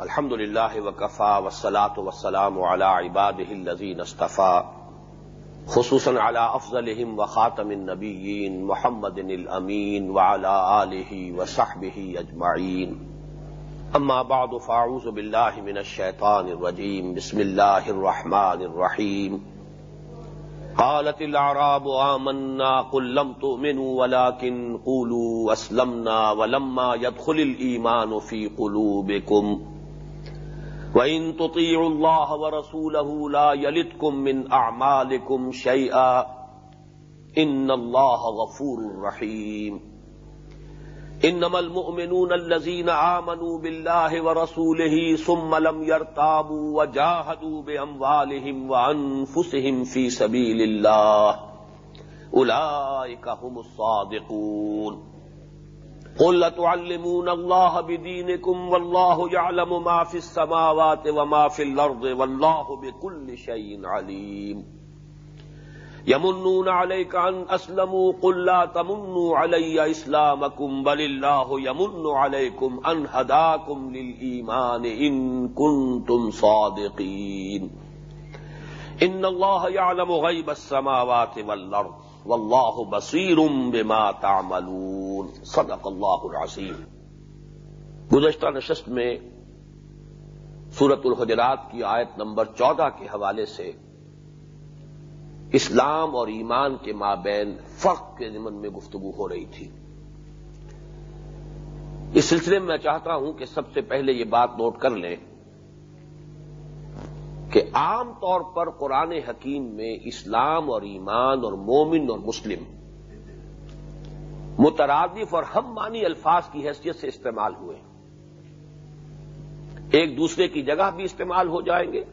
الحمد للہ لله وكفى والصلاة والسلام على عباده الذين اصطفى خصوصا على أفضلهم وخاتم النبيين محمد الأمين وعلى آله وصحبه أجمعين أما بعد فأعوذ بالله من الشيطان الرجيم بسم الله الرحمن الرحيم قالت الأعراب آمنا قل لم تؤمنوا ولكن قولوا أسلمنا ولما يدخل الإيمان في قلوبكم. وَإِن تُطِيعُوا اللَّهَ وَرَسُولَهُ لَا يَلِتْكُم مِّنْ أَعْمَالِكُمْ شَيْئًا إِنَّ اللَّهَ غَفُورٌ رَّحِيمٌ. إِنَّمَا الْمُؤْمِنُونَ الَّذِينَ آمَنُوا بِاللَّهِ وَرَسُولِهِ ثُمَّ لَمْ يَرْتَابُوا وَجَاهَدُوا بِأَمْوَالِهِمْ وَأَنفُسِهِمْ فِي سَبِيلِ اللَّهِ. أُولَٰئِكَ هُمُ الصَّادِقُونَ. قل لتعلمون الله بدينكم والله يعلم ما في السماوات وما في الأرض والله بكل شيء عليم. يمنون عليك أن أسلموا قل لا تمنوا علي إسلامكم بل الله يمن عليكم أن هداكم للإيمان إن كنتم صادقين. إن الله يعلم غيب السماوات والأرض واللہ بصیر بما تعملون۔ صدق اللہ العظیم۔ گزشتہ نشست میں سورت الحجرات کی آیت نمبر چودہ کے حوالے سے اسلام اور ایمان کے مابین فرق کے ضمن میں گفتگو ہو رہی تھی۔ اس سلسلے میں میں چاہتا ہوں کہ سب سے پہلے یہ بات نوٹ کر لیں۔ کہ عام طور پر قرآن حکیم میں اسلام اور ایمان اور مومن اور مسلم مترادف اور ہم مانی الفاظ کی حیثیت سے استعمال ہوئے ایک دوسرے کی جگہ بھی استعمال ہو جائیں گے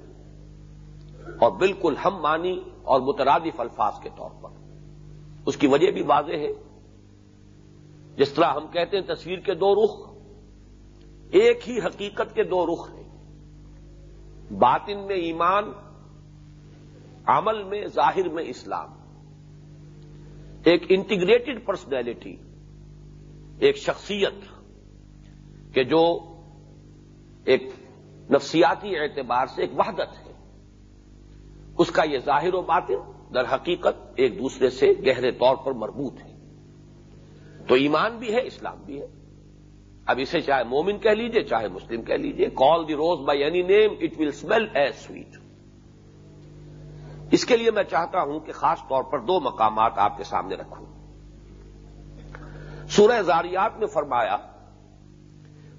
اور بالکل ہم مانی اور مترادف الفاظ کے طور پر۔ اس کی وجہ بھی واضح ہے۔ جس طرح ہم کہتے ہیں تصویر کے دو رخ، ایک ہی حقیقت کے دو رخ ہیں۔ باطن میں ایمان، عمل میں، ظاہر میں اسلام۔ ایک انٹیگریٹڈ پرسنالٹی، ایک شخصیت کہ جو ایک نفسیاتی اعتبار سے ایک وحدت ہے۔ اس کا یہ ظاہر و باطن در حقیقت ایک دوسرے سے گہرے طور پر مربوط ہے۔ تو ایمان بھی ہے، اسلام بھی ہے۔ اب اسے چاہے مومن کہہ لیجیے، چاہے مسلم کہہ لیجیے call the rose by any name it will smell as sweet اس کے لیے میں چاہتا ہوں کہ خاص طور پر دو مقامات آپ کے سامنے رکھوں۔ سورہ زاریات میں فرمایا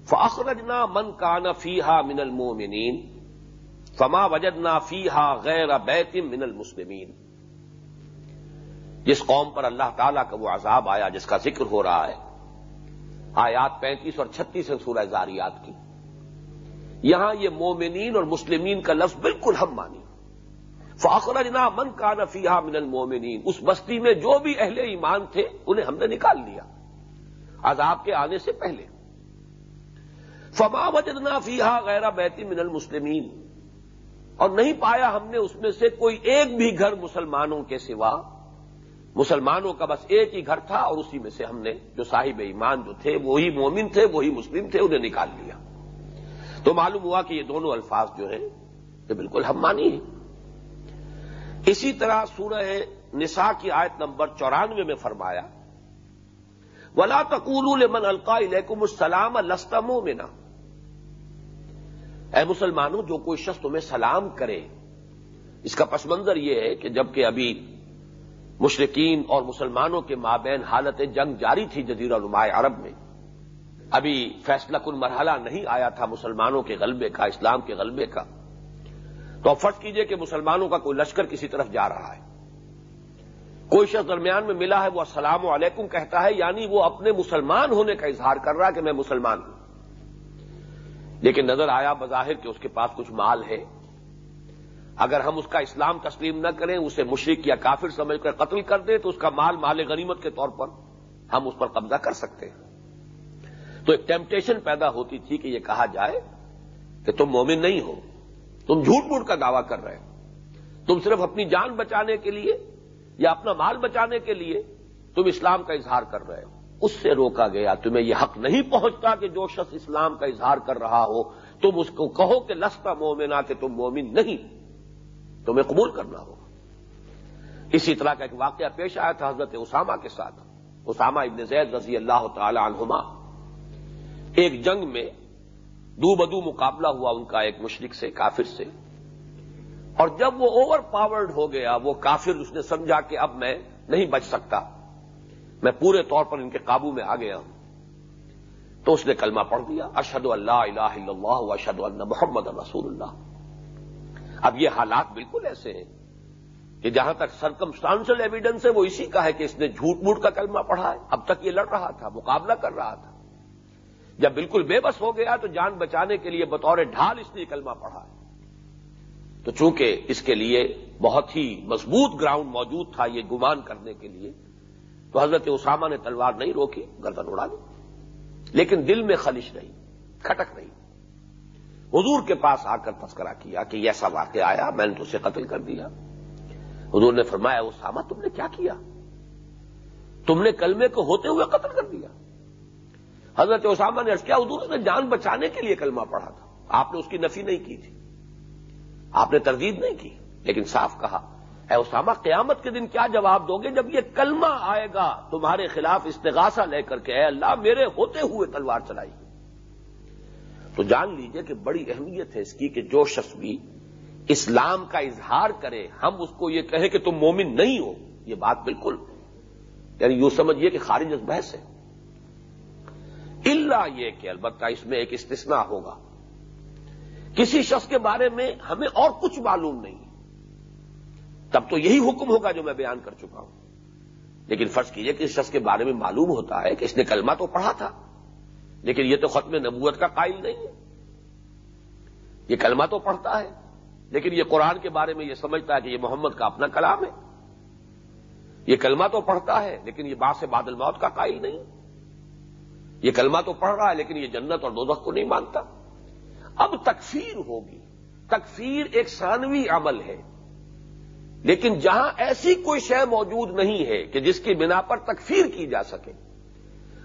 فخرجنا من کا فیحا من المومنین فما وجدنا فیحا غیر بیت من المسلمین جس قوم پر اللہ تعالیٰ کا وہ عذاب آیا، جس کا ذکر ہو رہا ہے آیات پینتیس اور چھتیس ہے سورہ زاریات کی۔ یہاں یہ مومنین اور مسلمین کا لفظ بالکل ہم مانی۔ فاخر جنا من کا نفیہ من المومنین اس بستی میں جو بھی اہل ایمان تھے، انہیں ہم نے نکال لیا۔ عذاب کے آنے سے پہلے۔ فما وجدنا فیحا غیر بیتی من المسلمین اور نہیں پایا ہم نے اس میں سے کوئی ایک بھی گھر مسلمانوں کے سوا۔ مسلمانوں کا بس ایک ہی گھر تھا اور اسی میں سے ہم نے جو صاحب ایمان جو تھے، وہی مومن تھے، وہی مسلم تھے، انہیں نکال لیا۔ تو معلوم ہوا کہ یہ دونوں الفاظ جو ہیں، یہ بالکل ہم مانی ہیں۔ اسی طرح سورہ نساء کی آیت نمبر چورانوے میں فرمایا، ولا تقول من القا علیکم السلام لستم منا اے مسلمانوں، جو کوئی شخص تمہیں سلام کرے، اس کا پس منظر یہ ہے کہ جبکہ ابھی مشرقین اور مسلمانوں کے مابین حالت جنگ جاری تھی جزیرہ نمایاں عرب میں۔ ابھی فیصلہ کن مرحلہ نہیں آیا تھا مسلمانوں کے غلبے کا، اسلام کے غلبے کا۔ تو اب فرض کیجیے کہ مسلمانوں کا کوئی لشکر کسی طرف جا رہا ہے۔ کوئی شخص درمیان میں ملا ہے، وہ السلام علیکم کہتا ہے یعنی وہ اپنے مسلمان ہونے کا اظہار کر رہا ہے کہ میں مسلمان ہوں۔ لیکن نظر آیا بظاہر کہ اس کے پاس کچھ مال ہے۔ اگر ہم اس کا اسلام تسلیم نہ کریں، اسے مشرق یا کافر سمجھ کر قتل کر دیں، تو اس کا مال مال غنیمت کے طور پر ہم اس پر قبضہ کر سکتے ہیں۔ تو ایک ٹیمپٹیشن پیدا ہوتی تھی کہ یہ کہا جائے کہ تم مومن نہیں ہو، تم جھوٹ موٹ کا دعویٰ کر رہے ہو۔ تم صرف اپنی جان بچانے کے لیے یا اپنا مال بچانے کے لیے تم اسلام کا اظہار کر رہے ہو۔ اس سے روکا گیا، تمہیں یہ حق نہیں پہنچتا کہ جو شخص اسلام کا اظہار کر رہا ہو، تم اس کو کہو کہ لستا مومنا کہ تم مومن نہیں۔ تمہیں قبول کرنا ہو اسی طرح کا ایک واقعہ پیش آیا تھا حضرت اسامہ کے ساتھ۔ اسامہ ابن زید رضی اللہ تعالی عنہما۔ ایک جنگ میں دو بدو مقابلہ ہوا ان کا ایک مشرق سے، کافر سے۔ اور جب وہ اوور پاورڈ ہو گیا، وہ کافر اس نے سمجھا کہ اب میں نہیں بچ سکتا۔ میں پورے طور پر ان کے قابو میں آ گیا ہوں۔ تو اس نے کلمہ پڑھ دیا اشد اللہ الہ الا اللہ اشد اللہ محمد رسول اللہ اب یہ حالات بالکل ایسے ہیں کہ جہاں تک سرکمسٹانشل ایویڈنس ہے، وہ اسی کا ہے کہ اس نے جھوٹ موٹ کا کلمہ پڑھا ہے۔ اب تک یہ لڑ رہا تھا، مقابلہ کر رہا تھا۔ جب بالکل بے بس ہو گیا تو جان بچانے کے لیے بطور ڈھال اس نے کلمہ پڑھا ہے۔ تو چونکہ اس کے لیے بہت ہی مضبوط گراؤنڈ موجود تھا یہ گمان کرنے کے لیے، تو حضرت اسامہ نے تلوار نہیں روکی، گردن اڑا دی۔ لیکن دل میں خلش نہیں کھٹک نہیں حضور کے پاس آ کر تذکرہ کیا کہ ایسا واقعہ آیا، میں نے تو اسے قتل کر دیا۔ حضور نے فرمایا، اسامہ، تم نے کیا کیا؟ تم نے کلمے کو ہوتے ہوئے قتل کر دیا۔ حضرت اسامہ نے کیا، حضور نے جان بچانے کے لیے کلمہ پڑھا تھا۔ آپ نے اس کی نفی نہیں کی تھی۔ آپ نے تردید نہیں کی۔ لیکن صاف کہا، اے اسامہ، قیامت کے دن کیا جواب دو گے جب یہ کلمہ آئے گا؟ تمہارے خلاف استغاثہ لے کر کے، اے اللہ، میرے ہوتے ہوئے تلوار چلائی۔ تو جان لیجیے کہ بڑی اہمیت ہے اس کی کہ جو شخص بھی اسلام کا اظہار کرے، ہم اس کو یہ کہیں کہ تم مومن نہیں ہو، یہ بات بالکل یعنی یوں سمجھیے کہ خارج از بحث ہے۔ اللہ یہ کہ البتہ اس میں ایک استثناء ہوگا۔ کسی شخص کے بارے میں ہمیں اور کچھ معلوم نہیں۔ تب تو یہی حکم ہوگا جو میں بیان کر چکا ہوں۔ لیکن فرض کیجیے کہ اس شخص کے بارے میں معلوم ہوتا ہے کہ اس نے کلمہ تو پڑھا تھا۔ لیکن یہ تو ختم نبوت کا قائل نہیں ہے۔ یہ کلمہ تو پڑھتا ہے، لیکن یہ قرآن کے بارے میں یہ سمجھتا ہے کہ یہ محمد کا اپنا کلام ہے۔ یہ کلمہ تو پڑھتا ہے، لیکن یہ باس بادل موت کا قائل نہیں۔ یہ کلمہ تو پڑھ رہا ہے، لیکن یہ جنت اور دوزخ کو نہیں مانتا۔ اب تکفیر ہوگی۔ تکفیر ایک ثانوی عمل ہے۔ لیکن جہاں ایسی کوئی شے موجود نہیں ہے کہ جس کی بنا پر تکفیر کی جا سکے۔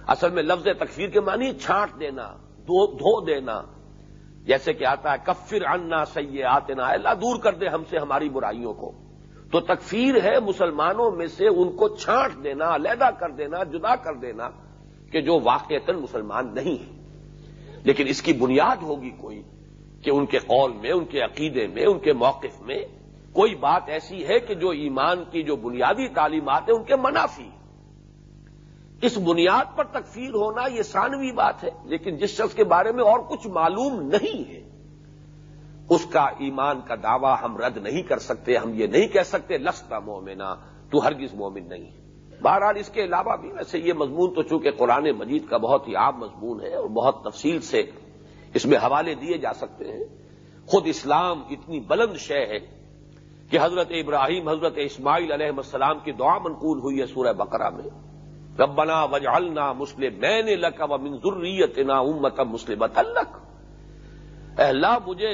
اصل میں لفظ تکفیر کے معنی چھانٹ دینا، دھو دینا۔ جیسے کہ آتا ہے، کفر انا سی آتنا اللہ دور کر دے ہم سے ہماری برائیوں کو۔ تو تکفیر ہے مسلمانوں میں سے ان کو چھانٹ دینا، علیحدہ کر دینا، جدا کر دینا کہ جو واقع مسلمان نہیں ہے لیکن اس کی بنیاد ہوگی کوئی کہ ان کے قول میں، ان کے عقیدے میں، ان کے موقف میں کوئی بات ایسی ہے کہ جو ایمان کی جو بنیادی تعلیمات ہیں، ان کے منافی۔ اس بنیاد پر تکفیر ہونا یہ ثانوی بات ہے، لیکن جس شخص کے بارے میں اور کچھ معلوم نہیں ہے، اس کا ایمان کا دعویٰ ہم رد نہیں کر سکتے، ہم یہ نہیں کہہ سکتے لستا مومنا تو ہرگز مومن نہیں ہے۔ بہرحال اس کے علاوہ بھی ویسے یہ مضمون تو چونکہ قرآن مجید کا بہت ہی عام مضمون ہے اور بہت تفصیل سے اس میں حوالے دیے جا سکتے ہیں، خود اسلام اتنی بلند شے ہے کہ حضرت ابراہیم، حضرت اسماعیل علیہ السلام کی دعا منقول ہوئی ہے سورہ بقرہ میں۔ ربنا وجعلنا مسلم. میں نے لکا و منظریت نا امت مسلمت الک اللہ، مجھے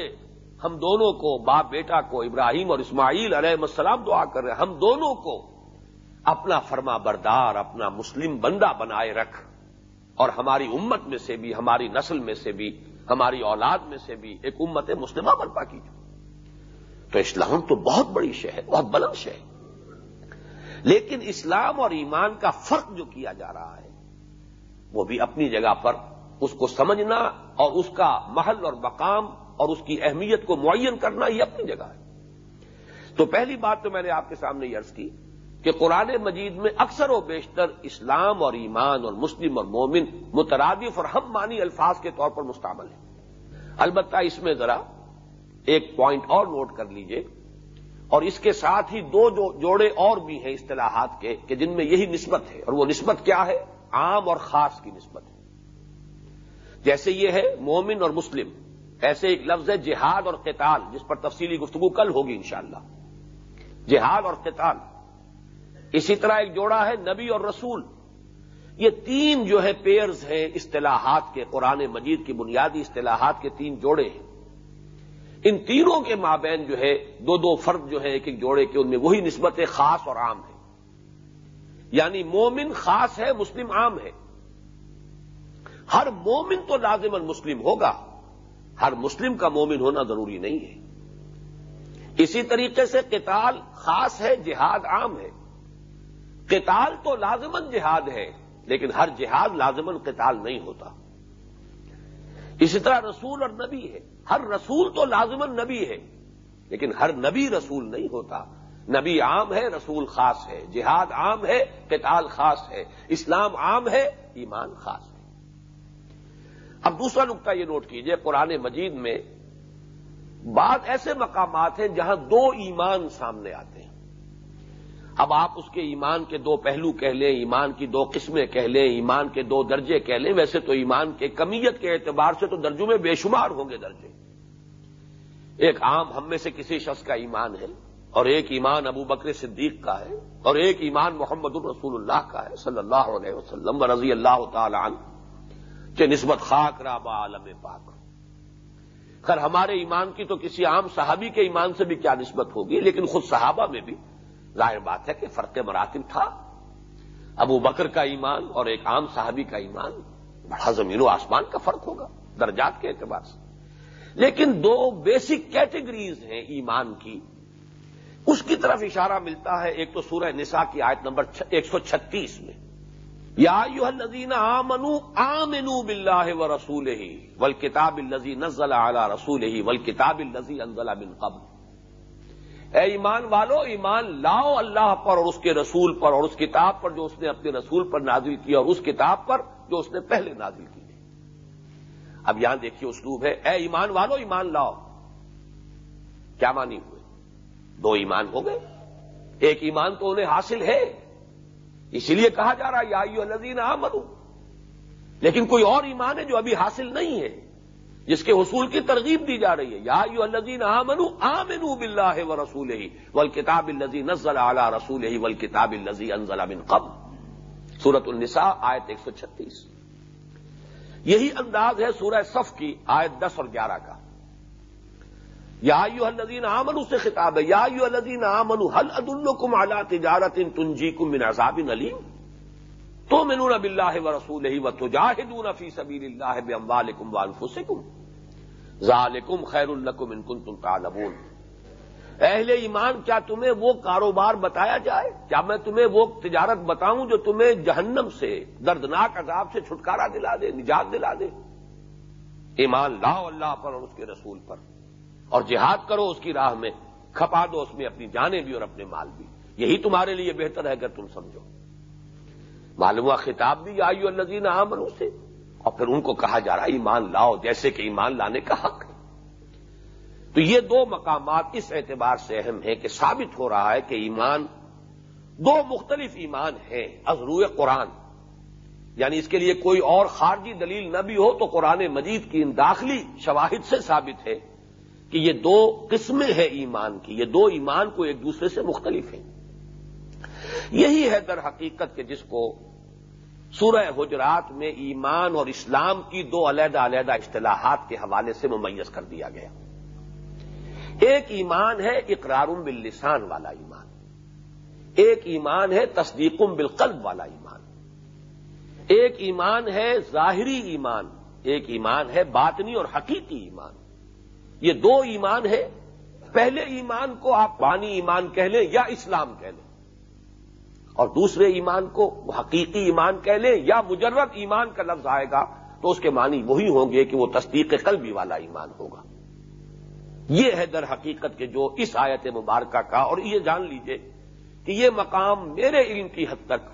ہم دونوں کو، باپ بیٹا کو، ابراہیم اور اسماعیل علیہ السلام دعا کر رہے ہیں، ہم دونوں کو اپنا فرما بردار، اپنا مسلم بندہ بنائے رکھ. اور ہماری امت میں سے بھی، ہماری نسل میں سے بھی، ہماری اولاد میں سے بھی ایک امت مسلمہ برپا کی تو اسلام تو بہت بڑی شے ہے بہت بلند شے ہے لیکن اسلام اور ایمان کا فرق جو کیا جا رہا ہے، وہ بھی اپنی جگہ پر اس کو سمجھنا اور اس کا محل اور مقام اور اس کی اہمیت کو معین کرنا یہ اپنی جگہ ہے۔ تو پہلی بات تو میں نے آپ کے سامنے یہ عرض کی کہ قرآن مجید میں اکثر و بیشتر اسلام اور ایمان اور مسلم اور مومن مترادف اور ہم مانی الفاظ کے طور پر مستعمل ہے البتہ اس میں ذرا ایک پوائنٹ اور نوٹ کر لیجیے اور اس کے ساتھ ہی دو جو جوڑے اور بھی ہیں اصطلاحات کے، کہ جن میں یہی نسبت ہے۔ اور وہ نسبت کیا ہے؟ عام اور خاص کی نسبت ہے۔ جیسے یہ ہے مومن اور مسلم۔ ایسے ایک لفظ ہے جہاد اور قتال، جس پر تفصیلی گفتگو کل ہوگی انشاءاللہ۔ جہاد اور قتال۔ اسی طرح ایک جوڑا ہے نبی اور رسول۔ یہ تین جو ہے پیئرز ہیں اصطلاحات کے، قرآن مجید کی بنیادی اصطلاحات کے تین جوڑے ہیں۔ ان تینوں کے مابین جو ہے، دو دو فرد جو ہے ایک ایک جوڑے کے، ان میں وہی نسبت خاص اور عام ہے۔ یعنی مومن خاص ہے، مسلم عام ہے۔ ہر مومن تو لازم مسلم ہوگا۔ ہر مسلم کا مومن ہونا ضروری نہیں ہے۔ اسی طریقے سے قتال خاص ہے، جہاد عام ہے۔ قتال تو لازمن جہاد ہے، لیکن ہر جہاد لازمن قتال نہیں ہوتا۔ اسی طرح رسول اور نبی ہے۔ ہر رسول تو لازمن نبی ہے، لیکن ہر نبی رسول نہیں ہوتا۔ نبی عام ہے، رسول خاص ہے۔ جہاد عام ہے، قتال خاص ہے۔ اسلام عام ہے، ایمان خاص ہے۔ اب دوسرا نقطہ یہ نوٹ کیجیے، قرآن مجید میں بعض ایسے مقامات ہیں جہاں دو ایمان سامنے آتے ہیں۔ اب آپ اس کے ایمان کے دو پہلو کہہ لیں، ایمان کی دو قسمیں کہہ لیں، ایمان کے دو درجے کہہ لیں۔ ویسے تو ایمان کے کمیت کے اعتبار سے تو درجوں میں بے شمار ہوں گے درجے۔ ایک عام ہم میں سے کسی شخص کا ایمان ہے اور ایک ایمان ابو بکر صدیق کا ہے اور ایک ایمان محمد الرسول اللہ کا ہے صلی اللہ علیہ وسلم و رضی اللہ تعالی عنہ، کہ نسبت خاک رابا عالم پاک۔ خیر، ہمارے ایمان کی تو کسی عام صحابی کے ایمان سے بھی کیا نسبت ہوگی، لیکن خود صحابہ میں بھی۔ ظاہر بات ہے کہ فرق مراتب تھا۔ ابو بکر کا ایمان اور ایک عام صحابی کا ایمان، بڑا زمین و آسمان کا فرق ہوگا، درجات کے اعتبار سے۔ لیکن دو بیسک کیٹیگریز ہیں ایمان کی۔ اس کی طرف اشارہ ملتا ہے، ایک تو سورہ نساء کی آیت نمبر ایک سو چھتیس میں۔ یا الزین آمنو آمنو بلّہ و رسول ہی ول کتاب الزی نزل اعلی رسول ہی ول کتاب الزی انزلہ بن قبل۔ اے ایمان والو، ایمان لاؤ اللہ پر اور اس کے رسول پر اور اس کتاب پر جو اس نے اپنے رسول پر نازل کیا اور اس کتاب پر جو اس نے پہلے نازل کی اب یہاں دیکھیے اسلوب ہے، اے ایمان والو، ایمان لاؤ۔ کیا مانی ہوئے؟ دو ایمان ہو گئے۔ ایک ایمان تو انہیں حاصل ہے، اسی لیے کہا جا رہا ہے، یا الذین آمنو لیکن کوئی اور ایمان ہے جو ابھی حاصل نہیں ہے۔ جس کے حصول کی ترغیب دی جا رہی ہے۔ یا الذین آمنو آمنو باللہ و رسول ہی ول کتاب الزی نزل اعلی رسول ہی ول کتاب الزی انزل من قبل۔ سورت النساء، آیت ایک سو چھتیس۔ یہی انداز ہے سورہ صف کی، آیت دس اور گیارہ کا۔ یا الذین آمنو سے خطاب ہے۔ یا الذین آمنو حل ادلکم علی تجارت تنجیکم من عذاب علیم؟ تو منون باللہ و رسول ہی و تجاہدون فی سبیل اللہ باموالکم وانفسکم. ذالکم خیر لکم ان کنتم تعلمون. اہل ایمان، کیا تمہیں وہ کاروبار بتایا جائے؟ کیا میں تمہیں وہ تجارت بتاؤں جو تمہیں جہنم سے، دردناک عذاب سے چھٹکارا دلا دے، نجات دلا دے؟ ایمان لاؤ اللہ پر اور اس کے رسول پر. اور جہاد کرو اس کی راہ میں، کھپا دو اس میں اپنی جانیں بھی اور اپنے مال بھی. یہی تمہارے لیے بہتر ہے اگر تم سمجھو۔ معلوم خطاب بھی آئیو الزین عامن سے۔ اور پھر ان کو کہا جا رہا ہے، ایمان لاؤ، جیسے کہ ایمان لانے کا حق ہے۔ تو یہ دو مقامات اس اعتبار سے اہم ہیں کہ ثابت ہو رہا ہے کہ ایمان، دو مختلف ایمان ہیں ازرو قرآن۔ یعنی اس کے لیے کوئی اور خارجی دلیل نہ بھی ہو تو قرآن مجید کی ان داخلی شواہد سے ثابت ہے کہ یہ دو قسمیں ہیں ایمان کی، یہ دو ایمان کو ایک دوسرے سے مختلف ہیں۔ یہی ہے در حقیقت کہ جس کو سورہ حجرات میں ایمان اور اسلام کی دو علیحدہ علیحدہ اصطلاحات کے حوالے سے ممیز کر دیا گیا۔ ایک ایمان ہے اقرارم باللسان والا ایمان۔ ایک ایمان ہے تصدیقم بالقلب والا ایمان۔ ایک ایمان ہے ظاہری ایمان۔ ایک ایمان ہے باطنی اور حقیقی ایمان۔ یہ دو ایمان ہے۔ پہلے ایمان کو آپ بانی ایمان کہہ لیں یا اسلام کہہ لیں۔ اور دوسرے ایمان کو حقیقی ایمان کہہ لیں یا مجرد ایمان کا لفظ آئے گا تو اس کے معنی وہی ہوں گے کہ وہ تصدیق قلبی والا ایمان ہوگا۔ یہ ہے در حقیقت کے جو اس آیت مبارکہ کا، اور یہ جان لیجیے کہ یہ مقام میرے علم کی حد تک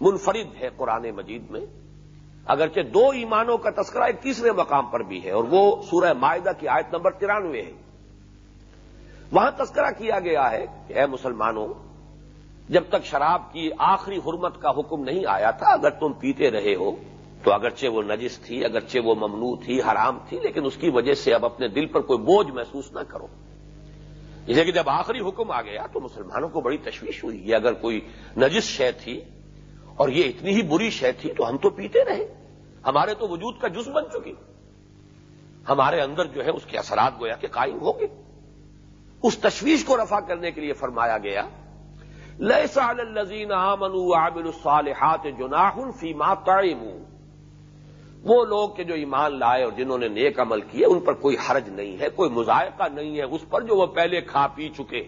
منفرد ہے قرآن مجید میں۔ اگرچہ دو ایمانوں کا تذکرہ ایک تیسرے مقام پر بھی ہے، اور وہ سورہ معاہدہ کی آیت نمبر ترانوے ہے۔ وہاں تذکرہ کیا گیا ہے کہ اے مسلمانوں جب تک شراب کی آخری حرمت کا حکم نہیں آیا تھا، اگر تم پیتے رہے ہو، تو اگرچہ وہ نجس تھی، اگرچہ وہ ممنوع تھی، حرام تھی، لیکن اس کی وجہ سے اب اپنے دل پر کوئی بوجھ محسوس نہ کرو۔ اسے کہ جب آخری حکم آ گیا، تو مسلمانوں کو بڑی تشویش ہوئی، یہ اگر کوئی نجس شے تھی اور یہ اتنی ہی بری شے تھی، تو ہم تو پیتے رہے۔ ہمارے تو وجود کا جز بن چکی۔ ہمارے اندر جو ہے، اس کے اثرات گویا کہ قائم ہو گئے اس تشویش کو رفع کرنے کے لیے فرمایا گیا الزین عامن عامل الصالحات جناح فی ما تعیمون وہ لوگ کے جو ایمان لائے اور جنہوں نے نیک عمل کیے، ان پر کوئی حرج نہیں ہے، کوئی مذائقہ نہیں ہے، اس پر جو وہ پہلے کھا پی چکے۔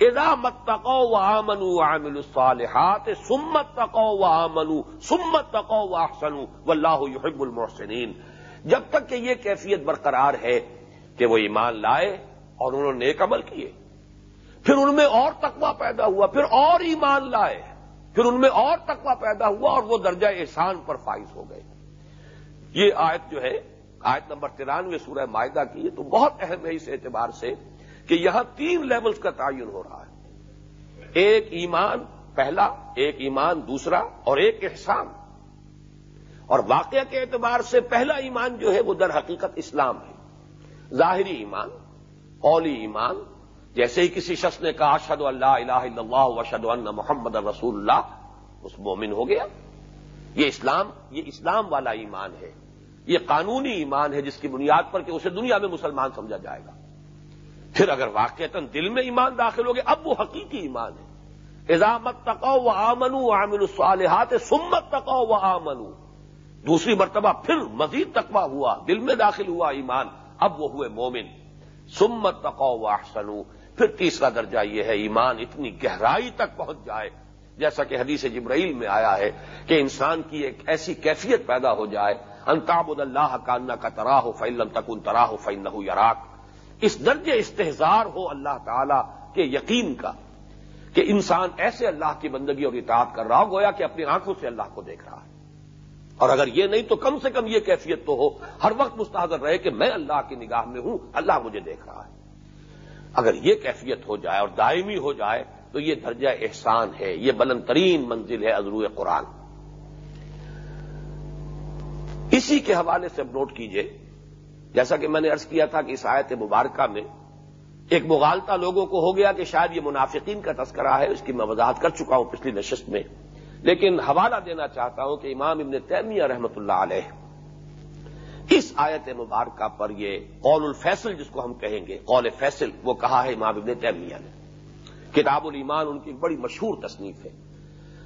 ادا مت و آمن عامل الصالحات سمت تقو و آمن سمت تقو و احسن و اللہ یحب المحسنین۔ جب تک کہ یہ کیفیت برقرار ہے کہ وہ ایمان لائے اور انہوں نے نیک عمل کیے۔ پھر ان میں اور تقوی پیدا ہوا، پھر اور ایمان لائے، پھر ان میں اور تقوی پیدا ہوا اور وہ درجہ احسان پر فائز ہو گئے۔ یہ آیت جو ہے، آیت نمبر ترانوے سورہ معاہدہ کی ہے تو بہت اہم ہے اس اعتبار سے کہ یہاں تین لیولز کا تعین ہو رہا ہے۔ ایک ایمان پہلا، ایک ایمان دوسرا اور ایک احسان۔ اور واقعہ کے اعتبار سے پہلا ایمان جو ہے وہ در حقیقت اسلام ہے۔ ظاہری ایمان قولی ایمان جیسے ہی کسی شخص نے کہا اشد اللہ الہ الا اللہ وشد اللہ محمد رسول اللہ، اس مومن ہو گیا۔ یہ اسلام یہ اسلام والا ایمان ہے۔ یہ قانونی ایمان ہے جس کی بنیاد پر کہ اسے دنیا میں مسلمان سمجھا جائے گا۔ پھر اگر واقعتا دل میں ایمان داخل ہو گئے اب وہ حقیقی ایمان ہے۔ ایزامت تقو و آمنو عامل الصالحات سمت تقو و آمنو دوسری مرتبہ پھر مزید تقوی ہوا، دل میں داخل ہوا ایمان، اب وہ ہوئے مومن۔ سمت تقو و احسنو پھر تیسرا درجہ یہ ہے، ایمان اتنی گہرائی تک پہنچ جائے۔ جیسا کہ حدیث جبرائیل میں آیا ہے کہ انسان کی ایک ایسی کیفیت پیدا ہو جائے انتاب اللہ کانا کا تراہ فعلم تکن تراہ فعن یراک۔ اس درجے استحزار ہو اللہ تعالی کے یقین کا کہ انسان ایسے اللہ کی بندگی اور اطاعت کر رہا ہو، گویا کہ اپنی آنکھوں سے اللہ کو دیکھ رہا ہے۔ اور اگر یہ نہیں تو کم سے کم یہ کیفیت تو ہو۔ ہر وقت مستحضر رہے کہ میں اللہ کی نگاہ میں ہوں، اللہ مجھے دیکھ رہا ہے۔ اگر یہ کیفیت ہو جائے اور دائمی ہو جائے تو یہ درجہ احسان ہے، یہ بلند ترین منزل ہے ازرو قرآن۔ اسی کے حوالے سے نوٹ کیجیے، جیسا کہ میں نے ارض کیا تھا کہ اس آیت مبارکہ میں ایک مغالتا لوگوں کو ہو گیا کہ شاید یہ منافقین کا تذکرہ ہے، اس کی میں وضاحت کر چکا ہوں پچھلی نشست میں، لیکن حوالہ دینا چاہتا ہوں کہ امام ابن تیمیہ رحمت اللہ علیہ اس آیت مبارکہ پر یہ قول الفیصل جس کو ہم کہیں گے، قول فیصل، وہ کہا ہے امام ابن تیمیہ نے۔ کتاب الایمان ان کی بڑی مشہور تصنیف ہے۔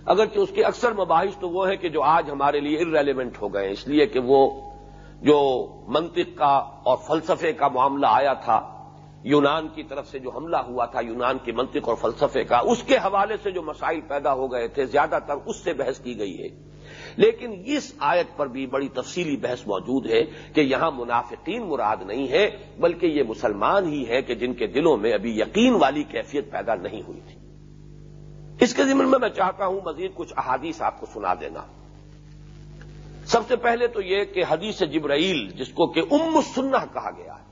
اگرچہ اس کے اکثر مباحث تو وہ ہے کہ جو آج ہمارے لیے ارریلیونٹ ہو گئے اس لیے کہ وہ جو منطق کا اور فلسفے کا معاملہ آیا تھا، یونان کی طرف سے جو حملہ ہوا تھا، یونان کی منطق اور فلسفے کا، اس کے حوالے سے جو مسائل پیدا ہو گئے تھے، زیادہ تر اس سے بحث کی گئی ہے۔ لیکن اس آیت پر بھی بڑی تفصیلی بحث موجود ہے کہ یہاں منافقین مراد نہیں ہے، بلکہ یہ مسلمان ہی ہے کہ جن کے دلوں میں ابھی یقین والی کیفیت پیدا نہیں ہوئی تھی۔ اس کے ذمن میں میں چاہتا ہوں مزید کچھ احادیث آپ کو سنا دینا۔ سب سے پہلے تو یہ کہ حدیث جبرائیل، جس کو کہ ام السنہ کہا گیا ہے،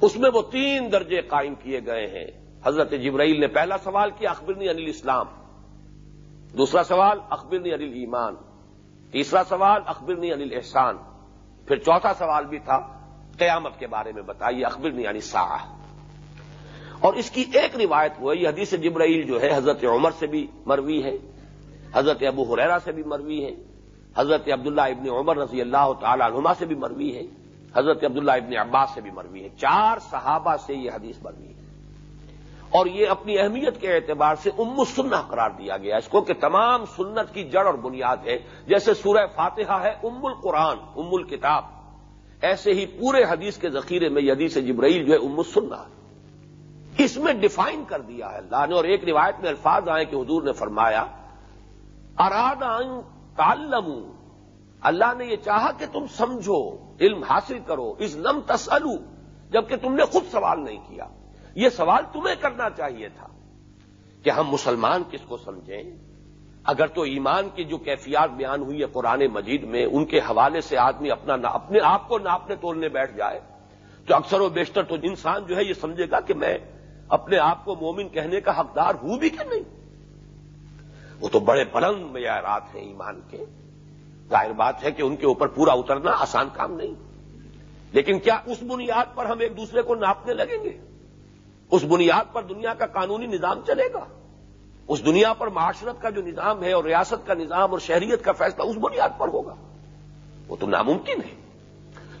اس میں وہ تین درجے قائم کیے گئے ہیں۔ حضرت جبرائیل نے پہلا سوال کیا، اخبرنی انل اسلام دوسرا سوال، اخبرنی انل ایمان تیسرا سوال، اخبرنی انل احسان پھر چوتھا سوال بھی تھا، قیامت کے بارے میں بتائیے، اخبرنی علی سا اور اس کی ایک روایت وہ یہ حدیث جبرائیل جو ہے، حضرت عمر سے بھی مروی ہے، حضرت ابو حریرا سے بھی مروی ہے، حضرت عبداللہ ابن عمر رضی اللہ تعالی عنہما سے بھی مروی ہے، حضرت عبداللہ ابن عباس سے بھی مروی ہے۔ چار صحابہ سے یہ حدیث مروی ہے۔ اور یہ اپنی اہمیت کے اعتبار سے ام السنہ قرار دیا گیا اس کو کہ تمام سنت کی جڑ اور بنیاد ہے۔ جیسے سورہ فاتحہ ہے، ام القرآن، ام الکتاب۔ ایسے ہی پورے حدیث کے ذخیرے میں یہ حدیث جبرائیل جو ہے، ام السنہ اس میں ڈیفائن کر دیا ہے اللہ نے اور ایک روایت میں الفاظ آئے کہ حضور نے فرمایا اراد تعلم اللہ نے یہ چاہا کہ تم سمجھو، علم حاصل کرو۔ اس لم تسلو جبکہ تم نے خود سوال نہیں کیا۔ یہ سوال تمہیں کرنا چاہیے تھا کہ ہم مسلمان کس کو سمجھیں؟ اگر تو ایمان کی جو کیفیات بیان ہوئی ہے قرآن مجید میں، ان کے حوالے سے آدمی اپنا اپنے آپ کو ناپنے تولنے بیٹھ جائے، تو اکثر و بیشتر تو انسان جو ہے یہ سمجھے گا کہ میں اپنے آپ کو مومن کہنے کا حقدار ہوں بھی کہ نہیں؟ وہ تو بڑے بلند معیارات ہیں ایمان کے۔ ظاہر بات ہے کہ ان کے اوپر پورا اترنا آسان کام نہیں۔ لیکن کیا اس بنیاد پر ہم ایک دوسرے کو ناپنے لگیں گے؟ اس بنیاد پر دنیا کا قانونی نظام چلے گا۔ اس دنیا پر معاشرت کا جو نظام ہے اور ریاست کا نظام اور شہریت کا فیصلہ اس بنیاد پر ہوگا۔ وہ تو ناممکن ہے۔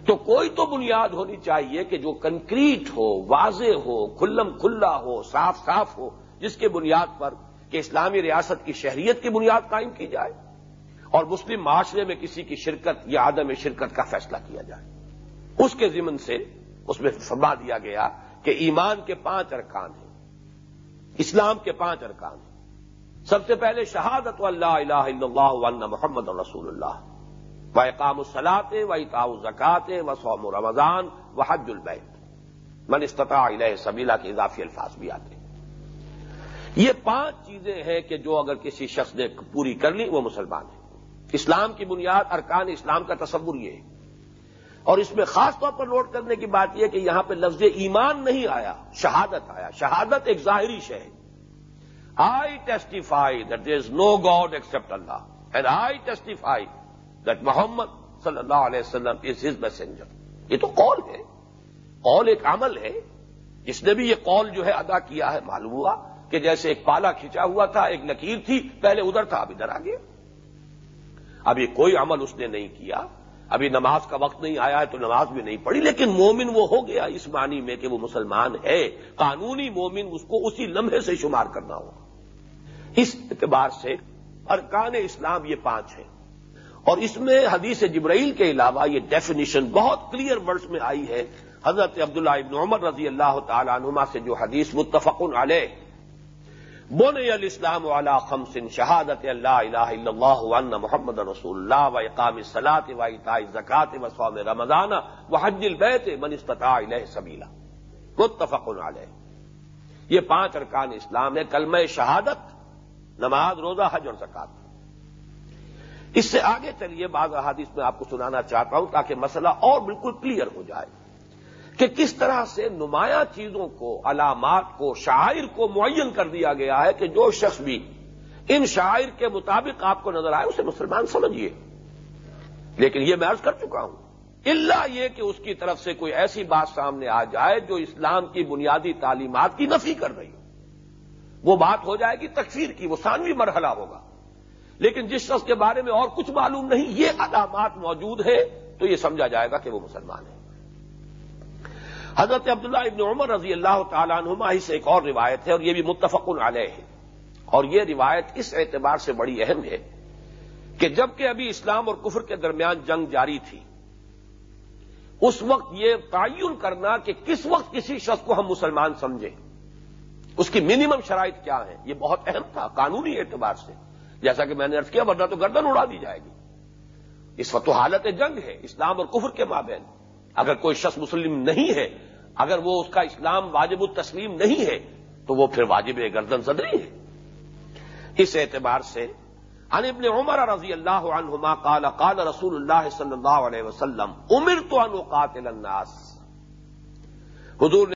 تو کوئی تو بنیاد ہونی چاہیے کہ جو کنکریٹ ہو، واضح ہو، کھلم کھلا ہو، صاف صاف ہو، جس کے بنیاد پر کہ اسلامی ریاست کی شہریت کی بنیاد قائم کی جائے اور مسلم معاشرے میں کسی کی شرکت یا عدم شرکت کا فیصلہ کیا جائے۔ اس کے ضمن سے اس میں فرما دیا گیا کہ ایمان کے پانچ ارکان ہیں، اسلام کے پانچ ارکان ہیں۔ سب سے پہلے شہادت و اللہ الہ الا اللہ محمد رسول اللہ۔ و اقام الصلاط و اطاع زکات و سوم رمضان و حج البیت۔ من استطاع الہ سبیلا کے اضافی الفاظ بھی آتے ہیں۔ یہ پانچ چیزیں ہیں کہ جو اگر کسی شخص نے پوری کر لی وہ مسلمان ہے اسلام کی بنیاد، ارکان اسلام کا تصور یہ ہے۔ اور اس میں خاص طور پر نوٹ کرنے کی بات یہ کہ یہاں پہ لفظ ایمان نہیں آیا، شہادت آیا۔ شہادت ایک ظاہری شے ہے۔ I testify that there is no god except Allah and I testify that Muhammad صلی اللہ علیہ وسلم از ہز میسنجر یہ تو قول ہے۔ قول ایک عمل ہے۔ جس نے بھی یہ قول جو ہے ادا کیا ہے، معلوم ہوا کہ جیسے ایک پالا کھینچا ہوا تھا، ایک لکیر تھی، پہلے ادھر تھا، اب ادھر آ گیا۔ ابھی کوئی عمل اس نے نہیں کیا۔ ابھی نماز کا وقت نہیں آیا ہے تو نماز بھی نہیں پڑھی، لیکن مومن وہ ہو گیا اس معنی میں کہ وہ مسلمان ہے۔ قانونی مومن اس کو اسی لمحے سے شمار کرنا ہوگا اس اعتبار سے ارکان اسلام یہ پانچ ہیں۔ اور اس میں حدیث جبرائیل کے علاوہ یہ ڈیفینیشن بہت کلیئر ورڈز میں آئی ہے۔ حضرت عبداللہ ابن عمر رضی اللہ تعالی عنہما سے جو حدیث متفق علیہ۔ بن الاسلام والا خمسن شہادت اللہ الہ الا اللہ ون محمد رسول اللہ و اقام صلاط و اطاع زکات و سوم رمضان و حج البیت من استطاع الیہ سبیلا متفق علیہ یہ پانچ ارکان اسلام ہے، کلمہ شہادت، نماز، روزہ، حج اور زکات اس سے آگے چلیے، بعض احادیث میں آپ کو سنانا چاہتا ہوں تاکہ مسئلہ اور بالکل کلیئر ہو جائے۔ کہ کس طرح سے نمایاں چیزوں کو، علامات کو، شاعر کو معین کر دیا گیا ہے کہ جو شخص بھی ان شاعر کے مطابق آپ کو نظر آئے، اسے مسلمان سمجھیے لیکن یہ میں عرض کر چکا ہوں اللہ یہ کہ اس کی طرف سے کوئی ایسی بات سامنے آ جائے جو اسلام کی بنیادی تعلیمات کی نفی کر رہی ہو۔ وہ بات ہو جائے گی تکفیر کی، وہ ثانوی مرحلہ ہوگا۔ لیکن جس شخص کے بارے میں اور کچھ معلوم نہیں، یہ علامات موجود ہے تو یہ سمجھا جائے گا کہ وہ مسلمان ہے۔ حضرت عبداللہ ابن عمر رضی اللہ تعالیٰ عنہما ہی سے ایک اور روایت ہے اور یہ بھی متفق علیہ ہے۔ اور یہ روایت اس اعتبار سے بڑی اہم ہے کہ جبکہ ابھی اسلام اور کفر کے درمیان جنگ جاری تھی، اس وقت یہ تعین کرنا کہ کس وقت کسی شخص کو ہم مسلمان سمجھیں۔ اس کی منیمم شرائط کیا ہے یہ بہت اہم تھا قانونی اعتبار سے۔ جیسا کہ میں نے ارض کیا، ورنہ تو گردن اڑا دی جائے گی۔ اس وقت تو حالت جنگ ہے، اسلام اور کفر کے مابین۔ اگر کوئی شخص مسلم نہیں ہے، اگر وہ اس کا اسلام واجب التسلیم نہیں ہے، تو وہ پھر واجب گردن زدری ہے۔ اس اعتبار سے عن ابن عمر رضی اللہ عنہما قال قال رسول اللہ صلی اللہ علیہ وسلم عمر تو انقاتل الناس۔ حضور